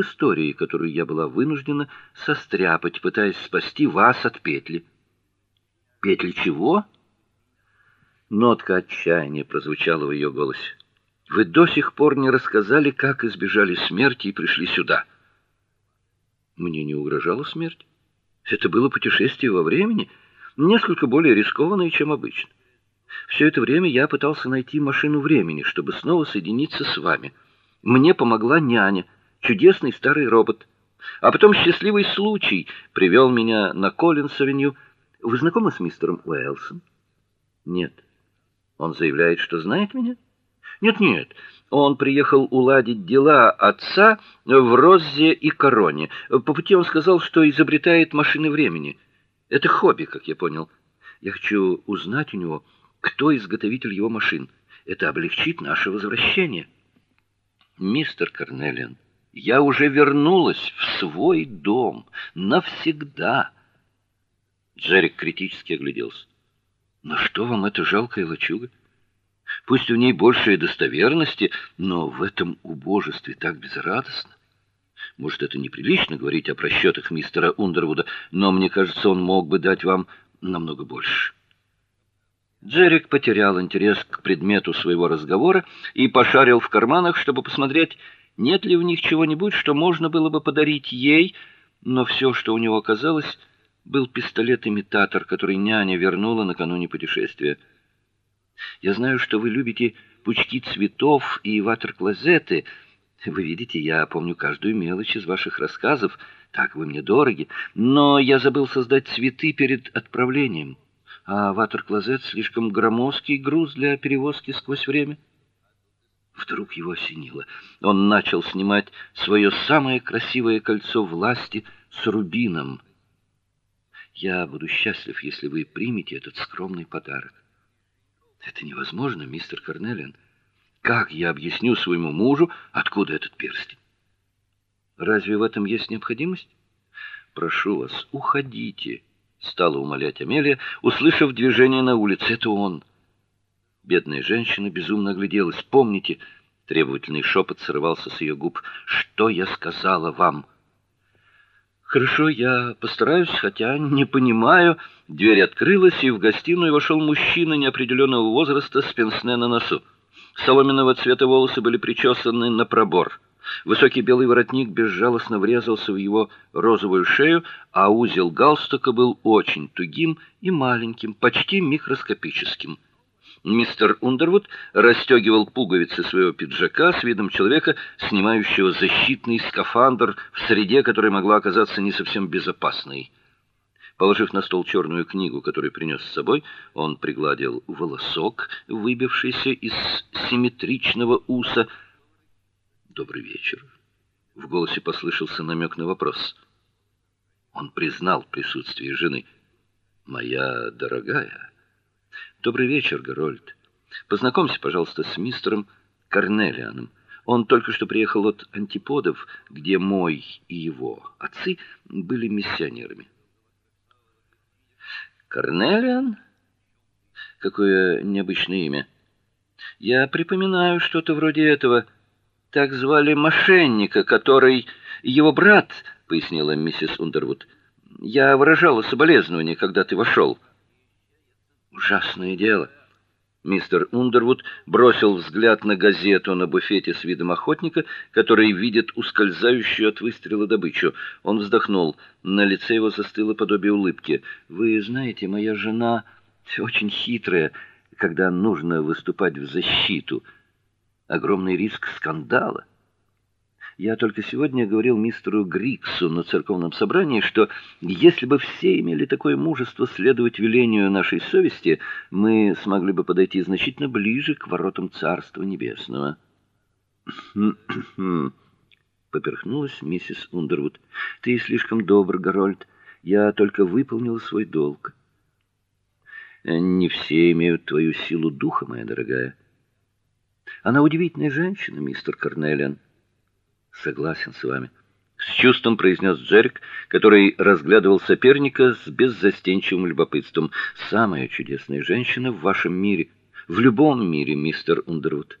истории, которую я была вынуждена состряпать, пытаясь спасти вас от петли. Петли чего? Нотка отчаяния прозвучала в ее голосе. Вы до сих пор не рассказали, как избежали смерти и пришли сюда. Мне не угрожала смерть. Это было путешествие во времени, несколько более рискованное, чем обычно. Все это время я пытался найти машину времени, чтобы снова соединиться с вами. Мне помогла няня, чудесный старый робот. А потом счастливый случай привел меня на Коллинс-авеню. Вы знакомы с мистером Уэлсом? Нет. Он заявляет, что знает меня? Нет, нет. Он приехал уладить дела отца в Роззе и Короне. По пути он сказал, что изобретает машины времени. Это хобби, как я понял. Я хочу узнать у него, кто изготовитель его машин. Это облегчит наше возвращение. Мистер Карнелиан, я уже вернулась в свой дом навсегда. Джерик критически огляделся. "На что вам эта жалкая лачуга? Пусть в ней больше достоверности, но в этом убожестве так безрадостно. Может, это неприлично говорить о просчетах мистера Ундервуда, но мне кажется, он мог бы дать вам намного больше. Джерик потерял интерес к предмету своего разговора и пошарил в карманах, чтобы посмотреть, нет ли в них чего-нибудь, что можно было бы подарить ей, но все, что у него оказалось, был пистолет-имитатор, который няня вернула накануне путешествия. Я знаю, что вы любите пучки цветов и ватер-клозеты. Вы видите, я помню каждую мелочь из ваших рассказов, так вы мне дороги, но я забыл создать цветы перед отправлением. А ватер-клозет слишком громоздкий груз для перевозки сквозь время. Вдруг его осенило. Он начал снимать свое самое красивое кольцо власти с рубином. Я буду счастлив, если вы примете этот скромный подарок. Это невозможно, мистер Карнелиан. Как я объясню своему мужу, откуда этот перстень? Разве в этом есть необходимость? Прошу вас, уходите, стала умолять Амелия, услышав движение на улице. Это он. Бедная женщина безумно огляделась. Помните, требовательный шепот срывался с ее губ. Что я сказала вам? Хорошо, я постараюсь, хотя не понимаю. Дверь открылась, и в гостиную вошел мужчина неопределенного возраста с пенсне на носу. Соломенного цвета волосы были причесаны на пробор. Высокий белый воротник безжалостно врезался в его розовую шею, а узел галстука был очень тугим и маленьким, почти микроскопическим. Мистер Ундервуд расстегивал пуговицы своего пиджака с видом человека, снимающего защитный скафандр в среде, которая могла оказаться не совсем безопасной. Положив на стол черную книгу, которую принес с собой, он пригладил волосок, выбившийся из симметричного уса. Добрый вечер. В голосе послышался намек на вопрос. Он признал присутствие жены. Моя дорогая, Добрый вечер, Гарольд. Познакомься, пожалуйста, с мистером Карнелианом. Он только что приехал от Антиподов, где мой и его отцы были миссионерами. Карнелиан? Какое необычное имя. Я припоминаю что-то вроде этого. Так звали мошенника, который его брат, пояснила миссис Ундервуд. Я выражала соболезнование, когда ты вошел. Ужасное дело. Мистер Ундервуд бросил взгляд на газету на буфете с видом охотника, который видит ускользающую от выстрела добычу. Он вздохнул. На лице его застыло подобие улыбки. Вы знаете, моя жена очень хитрая, когда нужно выступать в защиту. Огромный риск скандала. Я только сегодня говорил мистеру Гриксу на церковном собрании, что если бы все имели такое мужество следовать велению нашей совести, мы смогли бы подойти значительно ближе к воротам Царства Небесного. поперхнулась миссис Ундервуд. Ты слишком добр, Гарольд. Я только выполнила свой долг. Не все имеют твою силу духа, моя дорогая. Она удивительная женщина, мистер Карнелиан. Согласен с вами, с чувством произнес Джерик, который разглядывал соперника с беззастенчивым любопытством. Самая чудесная женщина в вашем мире, в любом мире, мистер Ундервуд.